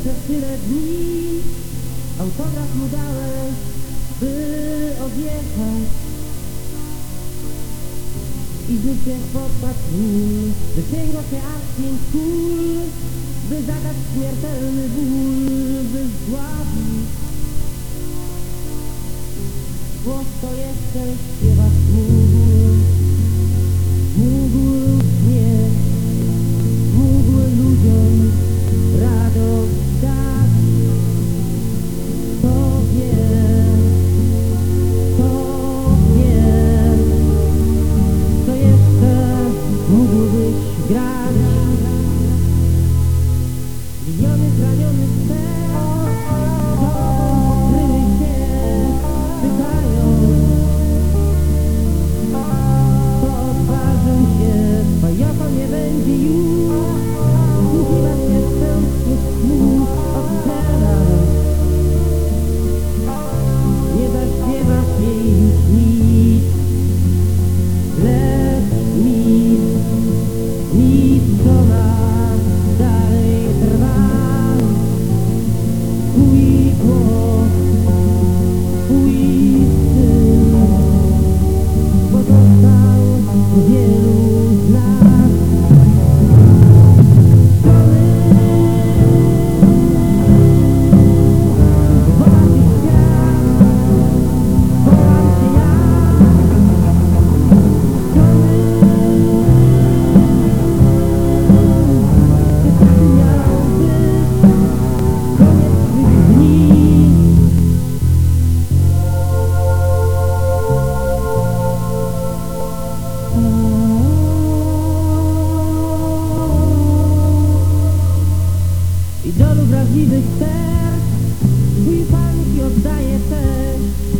przez tyle dni. Autograf mu dałeś, by odjechać. I życie popatrz nim, by sięgło się aż pięć kul By zadać śmiertelny ból, by zdławić Głos to jeszcze śpiewać mu Zmiany zraniony prawdziwych serc Twój pamięć oddaje też.